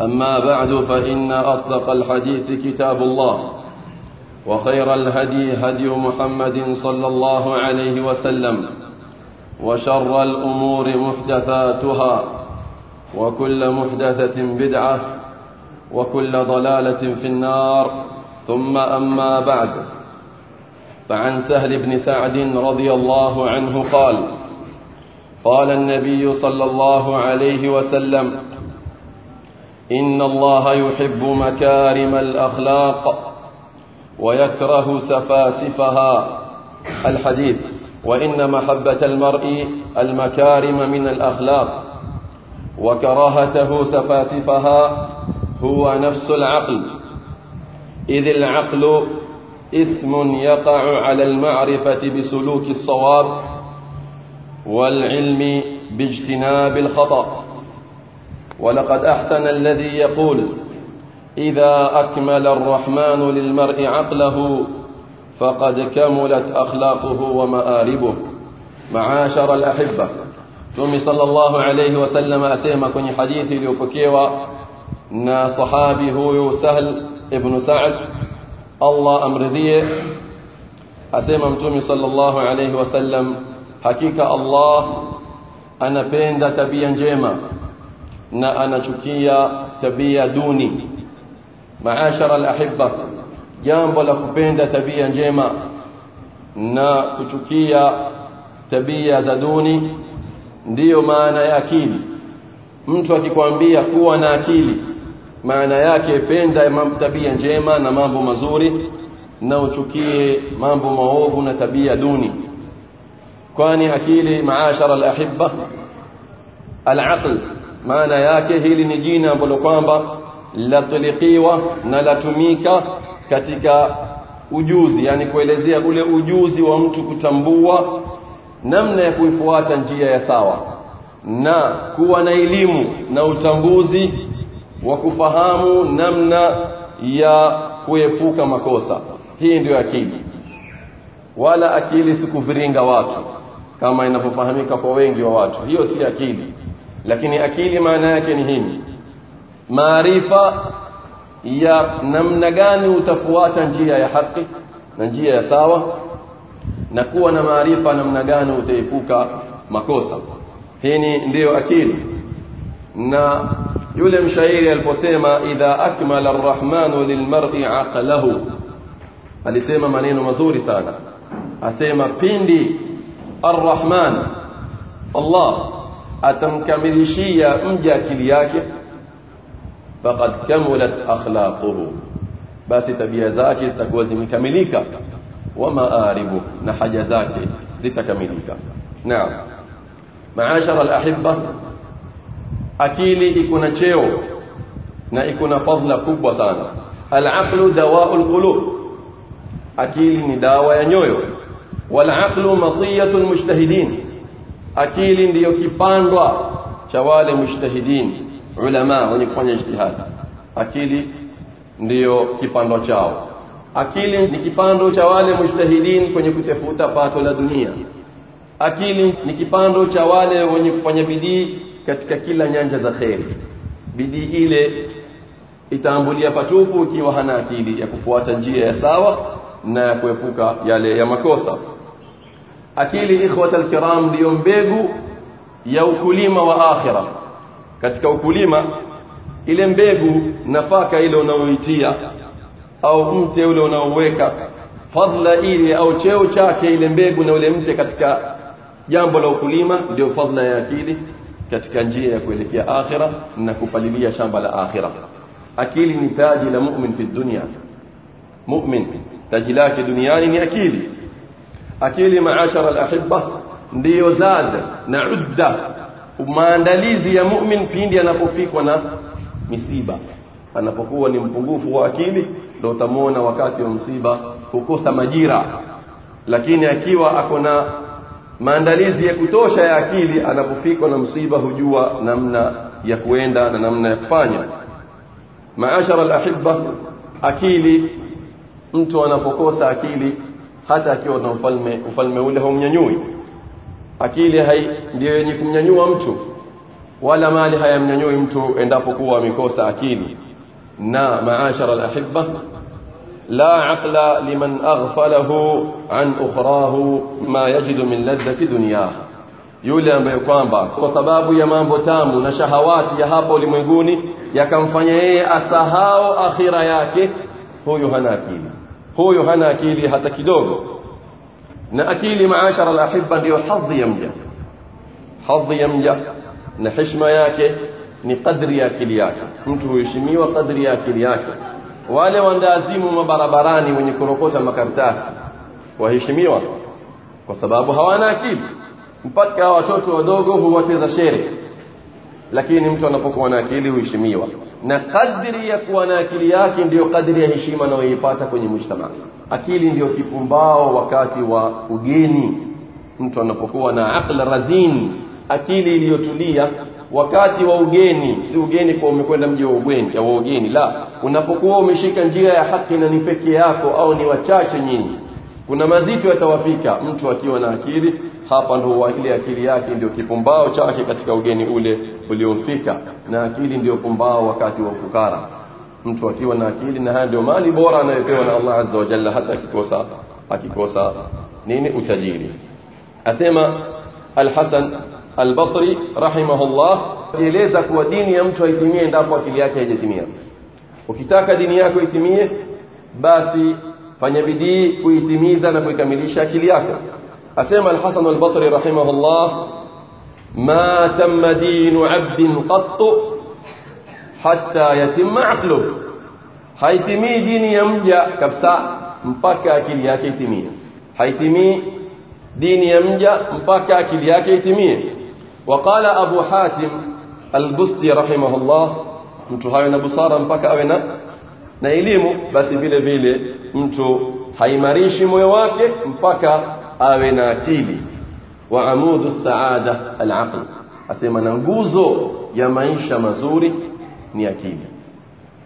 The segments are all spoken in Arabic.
أما بعد فإن أصدق الحديث كتاب الله وخير الهدي هدي محمد صلى الله عليه وسلم وشر الأمور محدثاتها وكل محدثة بدعة وكل ضلالة في النار ثم أما بعد فعن سهل بن سعد رضي الله عنه قال قال النبي صلى الله عليه وسلم إن الله يحب مكارم الأخلاق ويكره سفاسفها. الحديث وإن محبة المرء المكارم من الأخلاق وكراهته سفاسفها هو نفس العقل. إذ العقل اسم يقع على المعرفة بسلوك الصواب والعلم باجتناب الخطأ. ولقد أحسن الذي يقول إذا أكمل الرحمن للمرء عقله فقد كملت أخلاقه ومآربه. معاشر الأحبة تومي صلى الله عليه وسلم أسيما كني حديث ليوبكيوا نا صحابي هو سهل ابن سعد. الله أمرذيه أسيما متومي صلى الله عليه وسلم حقيقة الله أنا بين tabia njema na anachukia tabia duni. Maashara alahibba jambo la kupenda tabia njema na kuchukia tabia za duni ndiyo maana ya akili. Mtu akikwambia kuwa na akili maana yake penda tabia njema na mambo mazuri na uchukie mambo maovu na tabia duni. Kwani akili maashara alahibba alaql maana yake hili ni jina ambalo kwamba latulikiwa na latumika katika ujuzi yani kuelezea ule ujuzi wa mtu kutambua namna ya kuifuata njia ya sawa na kuwa na elimu na utambuzi wa kufahamu namna ya kuepuka makosa. Hii ndiyo akili. Wala akili sikuviringa watu kama inavyofahamika kwa wengi wa watu. Hiyo si akili lakini akili maana yake ni hii maarifa ya namna gani utafuata njia ya haki na njia ya sawa na kuwa na maarifa namna gani utaepuka makosa hii ndiyo akili na yule mshairi aliposema idha akmala arrahmanu lilmar'i aqlahu alisema maneno mazuri sana asema pindi arrahman Allah atamkamilishia mja akili yake faqad kamulat akhlaquhu basi tabia zake zitakuwa zimekamilika wa maaribu na haja zake zitakamilika naam maashara alahibba akili iko na cheo na iko na fadhila kubwa sana alaqlu dawaul qulub akili ni dawa ya nyoyo aqlu matiyatul mujtahidin akili ndiyo kipandwa cha wale mujtahidin ulama wenye kufanya ijtihad. Akili ndiyo kipandwa chao. Akili ni kipando cha wale mujtahidin kwenye kutafuta pato la dunia. Akili ni kipando cha wale wenye kufanya bidii katika kila nyanja za kheri. Bidii ile itaambulia patupu ikiwa hana akili ya kufuata njia ya sawa na ya kuepuka yale ya makosa akili ikhwata alkiram ndiyo mbegu ya ukulima wa akhira katika ukulima ile mbegu nafaka ile unaoitia au mte ule unaoweka fadhila ile au cheo chake ile mbegu na ule mte katika jambo la ukulima ndio fadhila ya akili katika njia ya kuelekea akhira na kupalilia shamba la akhira akili ni taji la mu'min fi dunya mu'min taji lake duniani ni akili akili maashara alahibba ndiyo zad na udda maandalizi ya mu'min pindi anapofikwa na misiba anapokuwa ni mpungufu wa akili ndio utamwona wakati wa msiba hukosa majira lakini akiwa ako na maandalizi ya kutosha ya akili anapofikwa na msiba hujua namna ya kuenda na namna ya kufanya maashara alahibba akili mtu anapokosa akili hata akiwa na ufalme ufalme ule haumnyanyui akili hai ndio yenye kumnyanyua mtu wala mali hayamnyanyui mtu endapo kuwa amekosa akili na maashara alahibba لا عقل لمن أغفله عن أخراه ما يجد من لذة دنياه yule ambaye kwamba kwa sababu ya mambo tamu na shahawati ya hapa ulimwenguni yakamfanya yeye asahau akhira yake huyu hana akili huyu hana akili hata kidogo na akili maashara alahibba ndiyo hadhi ya mja hadhi ya mja na heshima yake ni kadri ya akili yake mtu huheshimiwa kadri ya akili yake wale wandazimu mabarabarani wenye kurokota makaratasi waheshimiwa kwa sababu hawana akili mpaka watoto wadogo huwateza shere lakini mtu anapokuwa na akili huheshimiwa na kadri ya kuwa na akili yake ndiyo kadri ya heshima anayoipata kwenye mujtamaa akili ndiyo kipumbao wakati wa ugeni. Mtu anapokuwa na aqla razin akili iliyotulia wakati wa ugeni. Si ugeni kwa umekwenda mji wa ugeni au ugeni. La unapokuwa umeshika njia ya haki na ni peke yako au ni wachache nyinyi. Kuna mazito yatawafika mtu akiwa na akili hapa ndo ile akili yake ndio kipumbao chake katika ugeni ule uliomfika na akili ndio pumbao wakati wa ufukara mtu akiwa na akili na haya ndio mali bora anayopewa na Allah azza wa jalla hata akikosa akikosa nini utajiri asema al-Hasan al-Basri rahimahullah eleza kuwa dini ya mtu haitimie endapo akili yake haijatimia ukitaka dini yako itimie basi fanya bidii kuitimiza na kuikamilisha akili yako أسمى الحسن البصري رحمه الله ما تم دين عبد قط حتى يتم عقله. حيتمي دين يمجا كبساء مبكا كل ياكي حيتمي دين يمجا مبكا كل ياكي وقال أبو حاتم البستي رحمه الله mtu hayo na busara mpaka awe na na elimu basi vile vile mtu haimarishi moyo wake mpaka awe na akili wa amudu saada alaql asema na nguzo ya maisha mazuri ni akili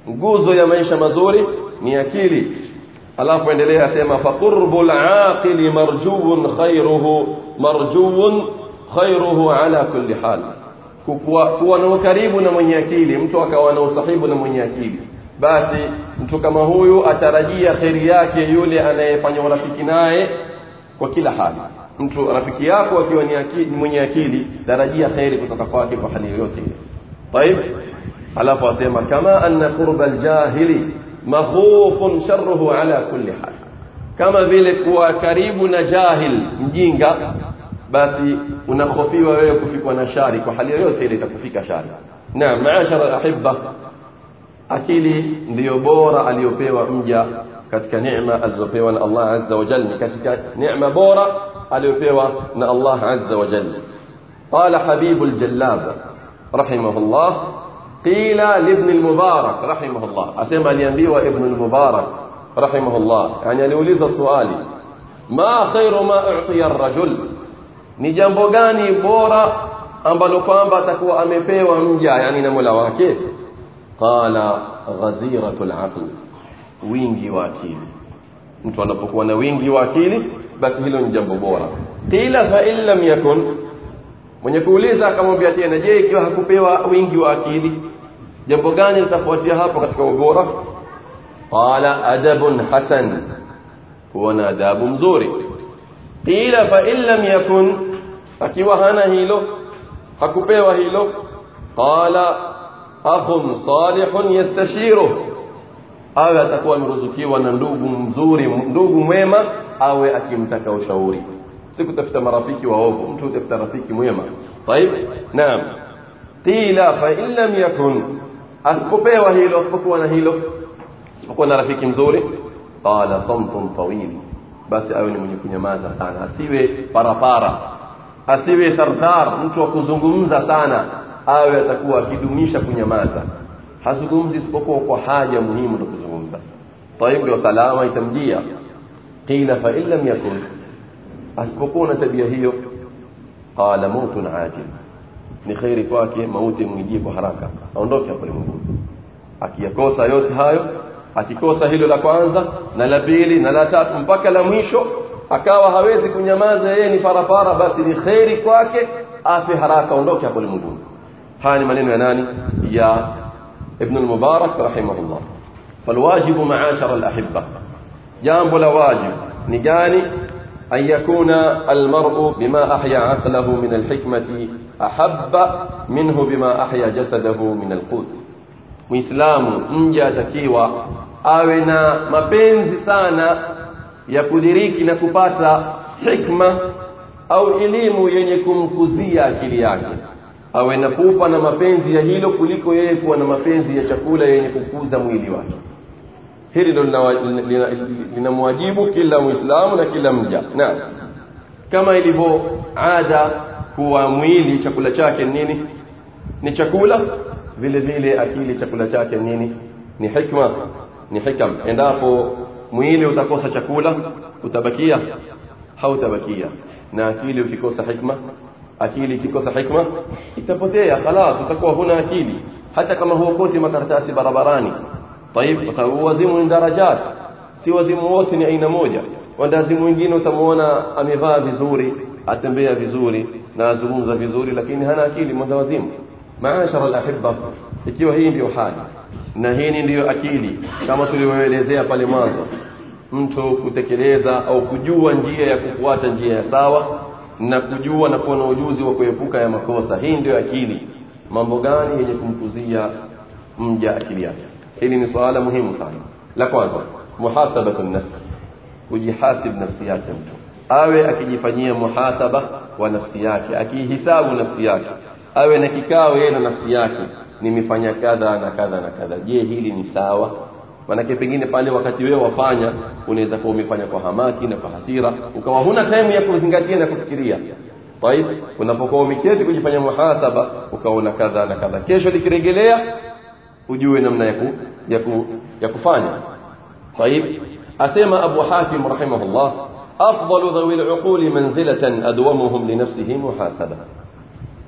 nguzo ya maisha mazuri ni akili alafu endelea asema faqurbul aqili marjuun khairuhu marjuun khairuhu ala kulli hal kuwa, na ukaribu na mwenye akili mtu akawa na usahibu na mwenye akili basi mtu kama huyu atarajia kheri yake yule anayefanya urafiki naye kwa kila hali mtu rafiki yako akiwa ni akili, mwenye akili tarajia kheri kutoka kwake kwa hali yoyote طيب alafu asema kama anna qurba aljahili makhufun sharruhu ala kulli hal kama vile kuwa karibu na jahil mjinga basi unahofiwa wewe kufikwa na shari kwa hali yoyote ile itakufika shari naam maashara alahibba akili ndiyo bora aliyopewa mja katika neema alizopewa na Allah azza wa jalla katika neema bora aliyopewa na Allah azza wa jalla الجلاب رحمه الله قيل لابن المبارك رحمه الله أسمى لينبيوا ابن المبارك رحمه الله يعني aliuliza swali ما خير ما أعطي الرجل ni jambo gani bora ambalo kwamba atakuwa amepewa mja yani na Mola wake qala ghaziratul aql wingi wa akili mtu anapokuwa na wingi wa akili basi hilo ni jambo bora qila fa in lam yakun mwenye kuuliza akamwambia tena je ikiwa hakupewa wingi wa akili jambo gani litafuatia hapo katika ubora qala adabun hasan kuwa na adabu mzuri qila fa lam yakun akiwa hana hilo hakupewa hilo qala akhun salihun yastashiru awe atakuwa ameruzukiwa na ndugu mzuri ndugu mwema awe akimtaka ushauri si kutafuta marafiki waovu mtu utafuta rafiki mwema طيب naam qila fa in lam yakun asipopewa hilo asipokuwa na hilo asipokuwa na rafiki mzuri qala samtun tawil basi awe ni mwenye kunyamaza sana asiwe parapara asiwe tharthar mtu wa kuzungumza sana awe atakuwa akidumisha kunyamaza hazungumzi isipokuwa kwa haja muhimu ndio kuzungumza. Taib ndio salama itamjia. Qila fa in lam yakun. Asipokuwa na tabia hiyo qala mautun ajil ni khairi kwake mauti mwijie kwa haraka. Aondoke hapo ulimwenguni akiyakosa yote hayo akikosa hilo la kwanza na la pili na la tatu mpaka la mwisho akawa hawezi kunyamaza yeye ni farafara basi ni khairi kwake afe haraka aondoke hapo ulimwenguni haya ni maneno ya nani? Ya ابن المبارك رحمه الله. فالواجب معاشر الأحبة. جانب الواجب نجاني أن يكون المرء بما أحيا عقله من الحكمة أحب منه بما أحيا جسده من القوت. muislamu mja atakiwa awe na mapenzi sana ya kudiriki na kupata hikma au elimu yenye awe na pupa na mapenzi ya hilo kuliko yeye kuwa na mapenzi ya chakula yenye kukuza mwili wake. Hili ndo linamwajibu kila muislamu na kila mja. Na kama ilivyo ada kuwa mwili chakula chake nini? Ni chakula. Vile vile akili chakula chake nini? Ni hikma ni hikam. Endapo mwili utakosa chakula utabakia hautabakia. Na akili ukikosa hikma akili ikikosa hikma itapotea khalas utakuwa huna akili hata kama huokoti makaratasi barabarani طيب ni darajat si wazimu wote ni aina moja wandazimu wengine utamuona amevaa vizuri atembea vizuri na azungumza vizuri lakini hana akili mwenda wazimu maashara alahibba ikiwa hii ndiyo hali na hii ndiyo akili kama tulivyoelezea pale mwanzo mtu kutekeleza au kujua njia ya kufuata njia ya sawa na kujua na kuwa na ujuzi wa kuepuka ya makosa. Hii ndio akili. Mambo gani yenye kumkuzia mja akili yake? Hili ni swala muhimu sana. La kwanza muhasabatu nafsi. Kujihasib nafsi yake mtu. Awe akijifanyia muhasaba wa nafsi yake akihisabu nafsi yake. Awe na kikao yeye na nafsi yake. Nimefanya kadha na kadha na kadha. Je hili ni sawa manake pengine pale wakati wewe wafanya unaweza kuwa umefanya kwa hamaki na kwa hasira ukawa huna time ya kuzingatia na kufikiria طيب unapokuwa umeketi kujifanya muhasaba ukaona kadha na kadha kesho likirejelea ujue namna ya, ya, ku, ya kufanya طيب asema Abu Hatim rahimahullah afdalu dhawi al-uquli manzilatan adwamuhum li nafsihi muhasaba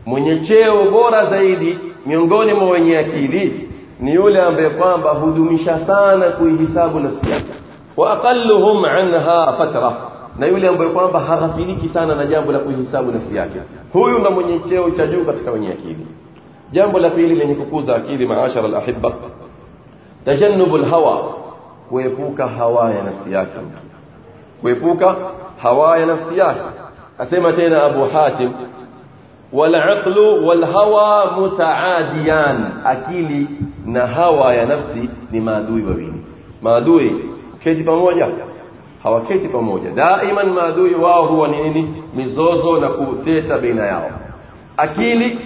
mwenye cheo bora zaidi miongoni mwa wenye akili ni yule ambaye kwamba hudumisha sana kuihisabu nafsi yake wa aqalluhum anha fatra na yule ambaye kwamba haghafiliki sana na jambo la kuihisabu nafsi yake huyu ndo mwenye cheo cha juu katika wenye akili jambo la pili lenye kukuza akili maashara alahibba tajannubu alhawa kuepuka hawa ya nafsi yake kuepuka hawa ya nafsi yake asema tena abu hatim والعقل والهوى متعاديان akili na hawa ya nafsi ni maadui wawili maadui keti pamoja hawaketi pamoja daiman maadui wao huwa ni nini mizozo na kuteta baina yao akili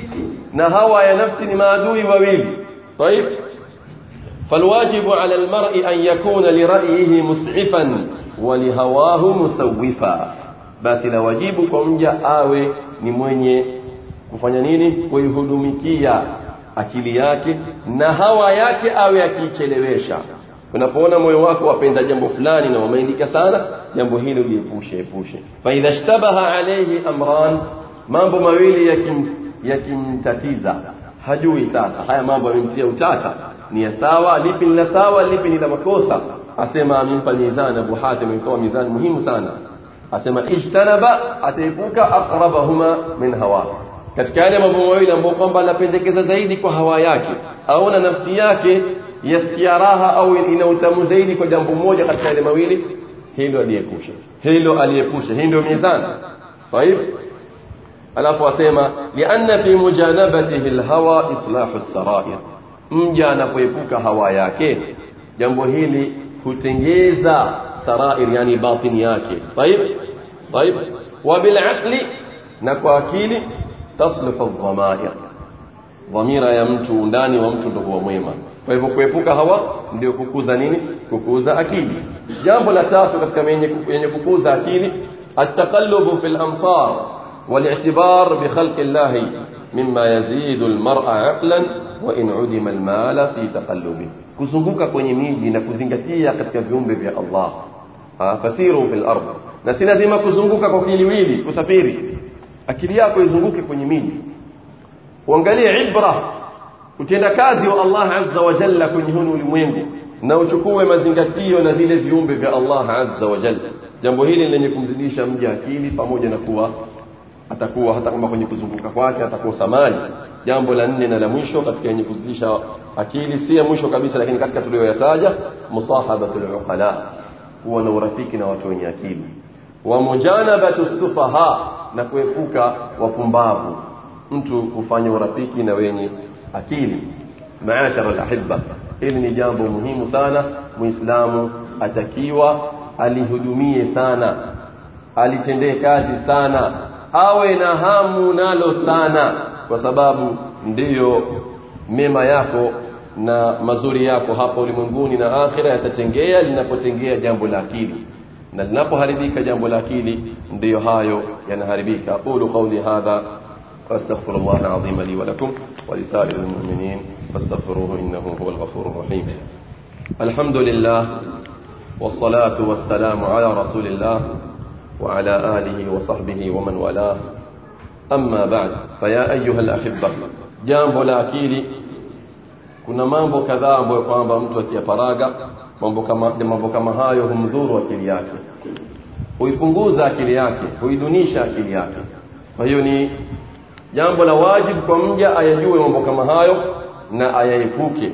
na hawa ya nafsi ni maadui wawili طيب فالواجب على المرء أن يكون لرأيه مسعفا ولهواه مسوفا basi la wajibu kwa mja awe ni mwenye kufanya nini kuihudumikia akili yake na hawa yake awe akichelewesha unapoona moyo wako wapenda jambo fulani na umeandika sana jambo hilo liepushe epushe fa idha ishtabaha alayhi amran mambo mawili yakim yakimtatiza hajui sasa haya mambo yamemtia utata ni ya sawa lipi ni sawa lipi ni la makosa asema amempa mizani Abu Hatim ametoa mizani muhimu sana asema ijtanaba ataepuka aqrabahuma min hawa katika yale mambo mawili ambayo kwamba anapendekeza zaidi kwa hawa yake au na nafsi yake yasikia raha au ina utamu zaidi kwa jambo moja katika yale mawili hilo aliepusha hilo aliepusha hii ndio mizani طيب alafu asema lianna fi mujanabatihi alhawa islahu sarair mja anapoepuka hawa yake jambo hili hutengeza sarair yani batini yake طيب طيب وبالعقل na kwa akili taslihu adh-dhamair dhamira ya mtu ndani wa mtu ndio mwema kwa hivyo kuepuka hawa ndio kukuza nini kukuza akili jambo la tatu katika yenye kukuza akili التقلب في الأمصار والاعتبار بخلق الله مما يزيد المرء عقلا وإن عدم المال في تقلبه kuzunguka kwenye miji na kuzingatia katika viumbe vya Allah fasiru fil ardh na si lazima kuzunguka kwa kiliwili kusafiri akili yako izunguke kwenye miji uangalie ibra utenda kazi wa Allah azza wa jalla kwenye huu ulimwengu na uchukue mazingatio na vile viumbe vya Allah azza wa jalla jambo hili lenye kumzidisha mja akili pamoja na kuwa atakuwa hata kama kwenye kuzunguka kwake atakuwa samani jambo la nne na la mwisho katika yenye kuzidisha akili si ya mwisho kabisa lakini katika tuliyoyataja musahabatul uqala kuwa na urafiki na watu wenye akili wa mujanabatu sufaha na kuepuka wapumbavu. Mtu kufanya urafiki na wenye akili. Maashara alahibba. Hili ni jambo muhimu sana. Muislamu atakiwa alihudumie sana. Alitendee kazi sana. Awe na hamu nalo sana. Kwa sababu ndiyo mema yako na mazuri yako hapa ulimwenguni na akhira yatatengea linapotengea jambo la akili na linapoharibika jambo la akili ndiyo hayo yanaharibika. Aqulu qawli hadha واستغفر الله العظيم لي ولكم ولسائر المؤمنين فاستغفروه انه هو الغفور الرحيم الحمد لله والصلاة والسلام على رسول الله وعلى آله وصحبه ومن والاه أما بعد فيا أيها الأحبة la akili kuna mambo kadhaa ambayo kwamba mtu akiyaparaga mambo kama mambo kama hayo humdhuru akili yake. Huipunguza akili yake huidunisha akili yake. Kwa hiyo ni jambo la wajibu kwa mja ayajue mambo kama hayo na ayaepuke.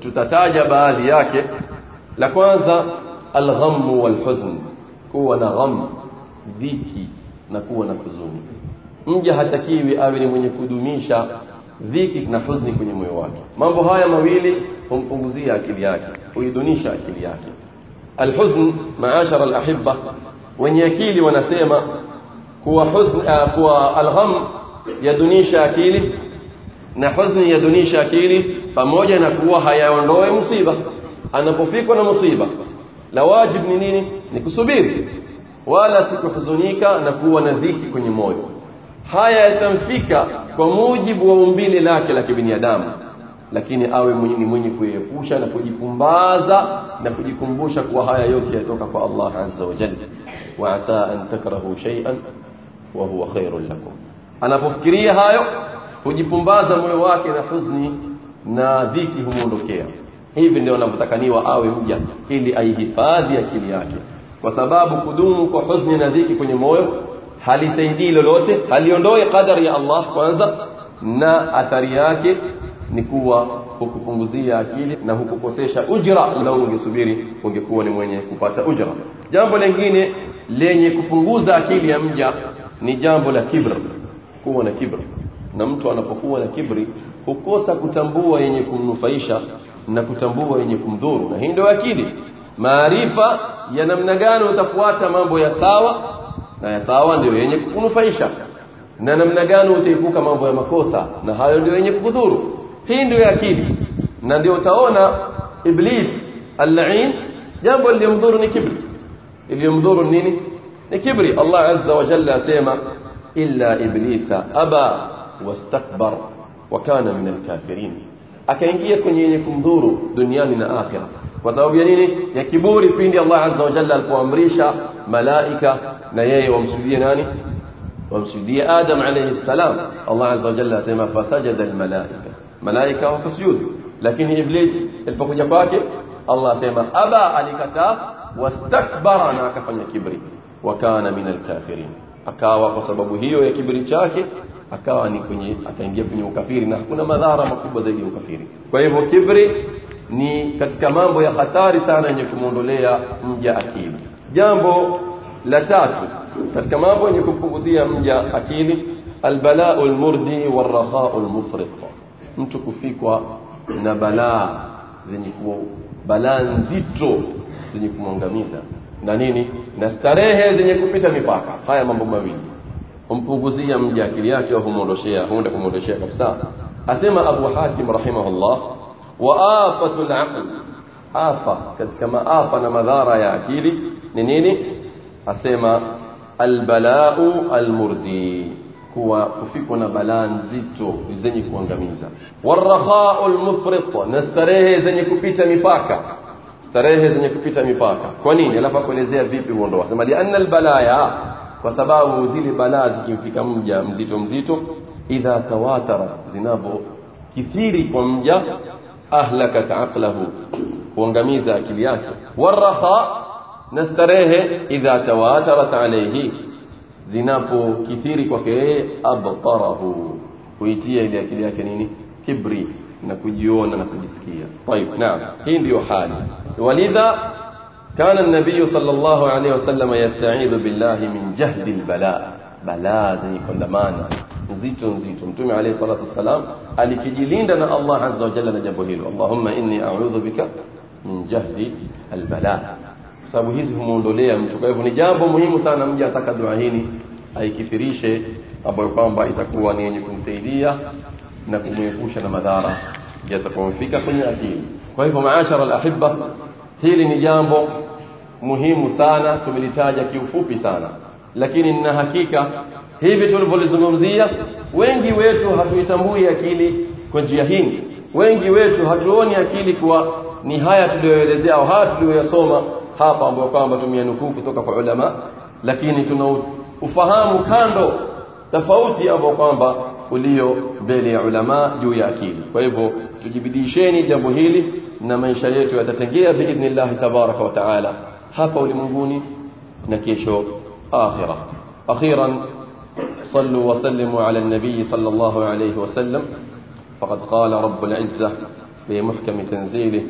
Tutataja baadhi yake. La kwanza alghamu walhuzn kuwa na gham dhiki na kuwa na huzuni. Mja hatakiwi awe ni mwenye kudumisha dhiki na huzuni kwenye moyo wake mambo haya mawili humpunguzia akili yake huidunisha akili yake alhuzn maashara alahibba wenye akili wanasema kuwa huzn uh, kuwa algham yadunisha akili na huzni yadunisha akili pamoja na kuwa hayaondoe musiba anapofikwa na musiba la wajib ni nini ni kusubiri wala si kuhuzunika na kuwa na dhiki kwenye moyo haya yatamfika kwa mujibu wa umbile lake la kibinadamu. Lakini awe mwenye, ni mwenye kuepusha na kujipumbaza na kujikumbusha kuwa haya yote yatoka kwa Allah azza wa jalla. Wa asa an takrahu shay'an wa huwa khairun lakum. Anapofikiria hayo kujipumbaza moyo wake na huzuni na dhiki humuondokea hivi ndio anavyotakaniwa awe mja ili aihifadhi akili yake. Kwa sababu kudumu kwa huzuni na dhiki kwenye moyo halisaidii lolote haliondoe qadari ya Allah kwanza na athari yake ni kuwa hukupunguzia akili na hukukosesha ujra. Lau ungesubiri ungekuwa ni mwenye kupata ujra. Jambo lingine lenye kupunguza akili ya mja ni jambo la kibra kuwa na kibra. Na mtu anapokuwa na kibri hukosa kutambua yenye kumnufaisha na kutambua yenye kumdhuru. Na hii ndio akili. Maarifa ya namna gani utafuata mambo ya sawa na ya sawa ndio yenye kukunufaisha na namna gani utaepuka mambo ya makosa na hayo ndio yenye kukudhuru hii ndio akili na ndio utaona iblis al-la'in jambo lilomdhuru ni kibri iliyomdhuru nini ni kibri Allah azza wa jalla asema illa iblisa aba wastakbar wa kana min al-kafirin akaingia kwenye yenye kumdhuru duniani na akhira kwa sababu ya nini ya kiburi pindi Allah azza wa jalla alipoamrisha malaika na yeye wamsujudie nani wamsujudie Adam alayhi salam Allah azza wa jalla asema fasajada almalaika malaika wakasujudu lakini iblis alipokuja kwake Allah asema aba alikataa wastakbara na akafanya kibri wa kana min alkafirin akawa kwa sababu hiyo ya kibri chake akawa ni kwenye akaingia kwenye ukafiri na hakuna madhara makubwa zaidi ya ukafiri kwa hivyo kibri ni katika mambo ya hatari sana yenye kumwondolea mja akili. Jambo la tatu katika mambo yenye kumpunguzia mja akili albalau almurdi walrahau lmufriq mtu kufikwa na balaa zenye balaa nzito zenye kumwangamiza na nini? Na starehe zenye kupita mipaka. Haya mambo mawili. Humpunguzia mja akili yake humwondoshea huenda kumwondoshea kabisa. Asema abu hatim rahimahullah وآفة العقل. آفة كما آفة مذارة يا أكيدي نينيني أسيما البلاء المردي. هو كفكنا بلاء زيتو زينيك وانغميزا والرخاء المفرط. نستريه زينيك بيتا مفاكا استريه زينيك بيتا مفاكا كونين يلافا كوليزيا فيبي وانروا سيما لأن البلايا وسباب وزيل بلاء زيكي فيكا مجا مزيتو مزيتو. إذا تواتر زينابو كثيري كمجا ahlakat aqlahu kuangamiza akili yake warakha na starehe idha tawatarat alayhi zinapokithiri kwake yeye abtarahu kuitia ile akili yake nini kibri na kujiona na kujisikia طيب نعم hii ndio hali walidha كان النبي صلى الله عليه وسلم يستعيذ بالله من جهد البلاء balaa zenye kondamana nzito nzito mtume alayhi salatu wassalam alikijilinda na Allah azza wa jalla na jambo hilo Allahumma inni a'udhu bika min jahdi albala sababu hizi humuondolea mtu kwa hivyo ni jambo muhimu sana mja ataka dua hili aikithirishe ambayo kwamba itakuwa ni yenye kumsaidia na kumwepusha na madhara yatakayomfika kwenye akili kwa hivyo maashara alahibba hili ni jambo muhimu sana tumelitaja kiufupi sana lakini nina hakika hivi tulivyolizungumzia wengi wetu hatuitambui akili kwa njia hii. Wengi wetu hatuoni akili kuwa ni haya tuliyoelezea au haya tuliyoyasoma hapa ambayo kwamba tumeyanukuu kutoka kwa ulama. Lakini tuna ufahamu kando tofauti ambao kwamba ulio mbele ya ulama juu ya akili. Kwa hivyo tujibidisheni jambo hili na maisha yetu yatatengea biidhnillah tabaraka wa taala hapa ulimwenguni na kesho آخرة أخيرا صلوا وسلموا على النبي صلى الله عليه وسلم. فقد قال رب العزة في محكم تنزيله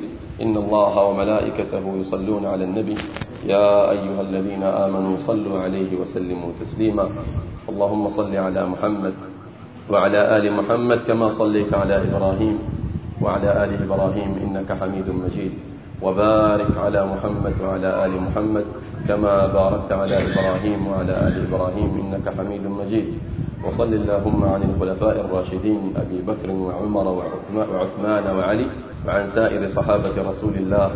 إن الله وملائكته يصلون على النبي يا أيها الذين آمنوا صلوا عليه وسلموا تسليما. اللهم صل على محمد وعلى آل محمد كما صليت على إبراهيم وعلى آل إبراهيم إنك حميد مجيد. وبارك على محمد وعلى آل محمد كما باركت على إبراهيم وعلى آل إبراهيم إنك حميد مجيد. وصل اللهم عن الخلفاء الراشدين أبي بكر وعمر وعثمان وعلي وعن سائر صحابة رسول الله.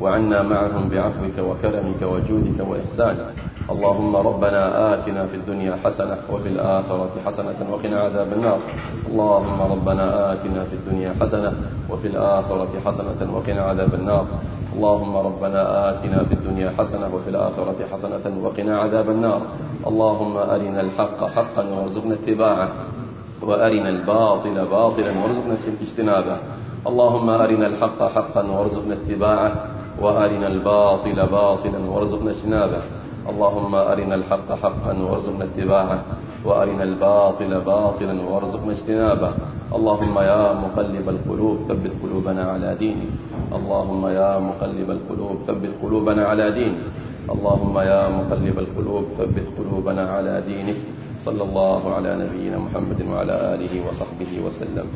وعنا معهم بعفوك وكرمك وجودك وإحسانك. اللهم ربنا آتنا في الدنيا حسنة وفي الآخرة حسنة وقنا عذاب النار. اللهم ربنا آتنا في الدنيا حسنة وفي الآخرة حسنة وقنا عذاب النار. اللهم ربنا آتنا في الدنيا حسنة وفي الآخرة حسنة وقنا عذاب النار. اللهم أرنا الحق حقا وارزقنا اتباعه وأرنا الباطل باطلا وارزقنا اجتنابه. اللهم أرنا الحق حقا وارزقنا اتباعه وأرنا الباطل باطلا وارزقنا اجتنابه. اللهم أرنا الحق حقا وارزقنا اتباعه وأرنا الباطل باطلا وارزقنا اجتنابه. اللهم يا مقلب القلوب ثبت قلوبنا على دينك. اللهم يا مقلب القلوب ثبت قلوبنا على دينك. اللهم يا مقلب القلوب ثبت قلوبنا على دينك. صلى الله على نبينا محمد وعلى آله وصحبه وسلم.